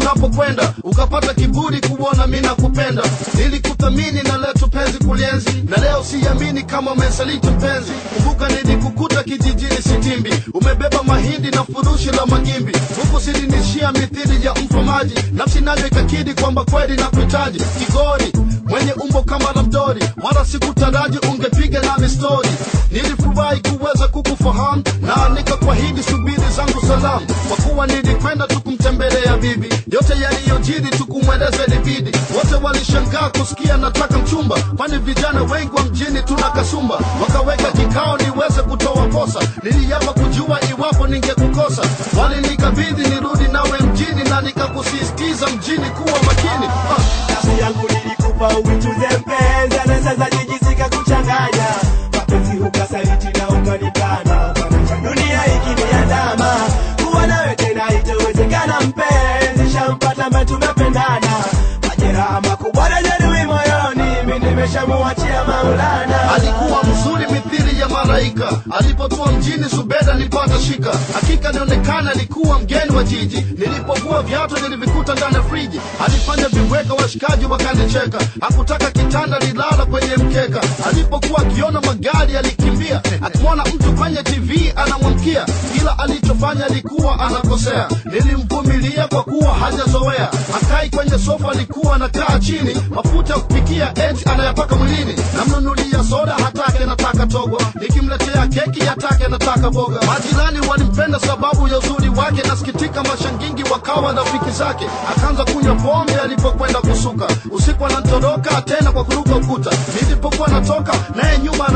unapokwenda ukapata kiburi kuona mi nakupenda. Nilikuthamini na kulienzi na leo siamini kama umesaliti mpenzi kumbuka nilikukuta kijijini sitimbi. Umebeba mahindi na furushi la magimbi. Huku silinishia mithili ya mfamaji nafsi nayo ikakidi kwamba kweli na kuhitaji kigori mwenye umbo kama la mdori wala sikutaraji ungepiga nami stori nilifurahi kuweza kukufahamu. Na nikakwahidi subiri zangu salamu. Kwa kuwa nilikwenda tukumtembelea bibi. Yote yaliyojiri tukumweleza libidi wote walishangaa kusikia nataka mchumba. Kwani vijana wengi wa mjini tuna kasumba? Wakaweka kikao niweze kutoa posa. Niliapa kujua iwapo ningekukosa. Walinikabidhi nirudi nawe mjini na nikakusisitiza mjini kuwa makini. Ah. uitunze mi nimeshamuachia maulana. Alikuwa mzuri mithili ya malaika. Alipotua mjini subeda nipata shika hakika nionekana alikuwa mgeni wa jiji. Nilipokuwa viatu nilivikuta ndani ya friji. Alifanya viweka washikaji wakanicheka. Hakutaka kitanda lilala kwenye mkeka. Alipokuwa akiona magari alikimbia akimwona mtu kwenye tv anamwamkia kila alichofanya alikuwa anakosea. Nilimvumilia kwa kuwa hajazowea akai kwenye sofa alikuwa anakaa chini. Mafuta ya kupikia eti anayapaka mwilini. Namnunulia soda hatake nataka togwa, nikimletea keki hatake nataka boga majirani walimpenda sababu ya uzuri wake. Nasikitika mashangingi wakawa rafiki zake. Akaanza kunywa pombe alipokwenda kusuka. Usiku anatoroka tena kwa kuruka ukuta. Nilipokuwa natoka nyuma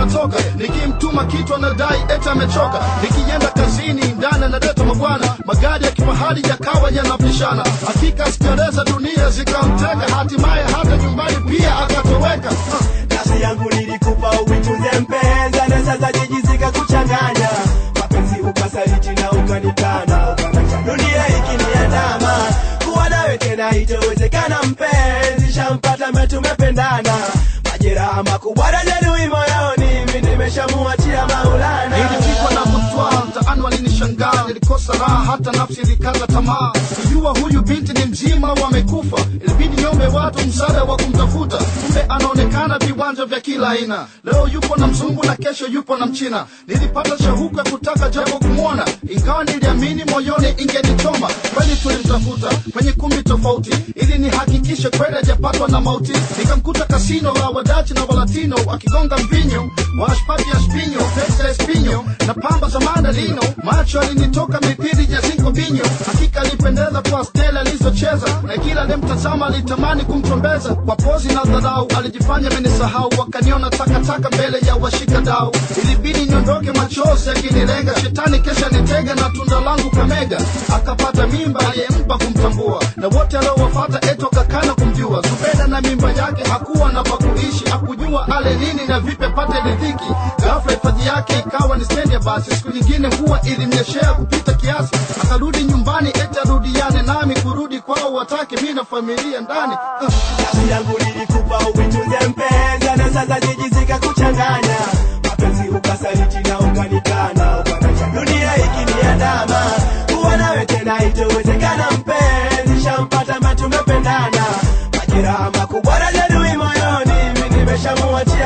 anatoka nikimtuma kitu anadai eti amechoka. Nikienda kazini ndani analeta mabwana. Magari ya kifahari yakawa yanapishana. Hakika sijareza dunia zikamteka. Hatimaye hata nyumbani pia akatoweka. Kazi yangu nilikupa uitunze mpenza, na sasa jiji zikakuchanganya, mapenzi ukasaliti na ukanikana dunia ikiniandama kuwa nawe tena itawezekana mpenzi. Shampata metumependana majeraha makubwa nimeshamuachia maulana. Nilipigwa na butwa mtaani walinishangaa. Nilikosa raha hata nafsi ilikata tamaa. Sijua huyu binti ni mzima wamekufa ilibidi nyombe watu msaada wa kumtafuta. Kumbe anaonekana viwanja vya kila aina. Leo yupo na mzungu na kesho yupo na mchina. Nilipata shauku ya kutaka japo kumwona. Ingawa niliamini moyoni ingenichoma kweli tulimtafuta kwenye kumbi tofauti ili nihakikishe kweli ajapatwa na mauti. Nikamkuta kasino la wadachi na walatino wakigonga mbinyo washpati ya spinyo pesa ya spinyo na pamba za mandalino. Macho alinitoka mipiri ya zinko vinyo hakika alipendeza kwa stela alizocheza na kila alimtazama alitamani kumchombeza. Kwa pozi na dharau alijifanya amenisahau wakaniona takataka mbele ya washika dau. Ilibidi niondoke machozi akinilenga. Shetani kesha nitega na tunda langu kamega. Akapata mimba aliyempa kumtambua. Na wote aliowafata eto kakana kumjua. Zubeda na mimba yake hakuwa na pakuishi hakujua ale nini na vipe apate riziki. Ghafla hifadhi yake ikawa ni stendi ya basi. Siku nyingine huwa ilimnyeshea kupita kiasi. Akarudi nyumbani eti arudiane nami kurudi kwao watake mi na familia ndani. Yangu nilikupa mpenza, na sasa jiji zikakuchanganya mapenzi ukanikana Chamoa um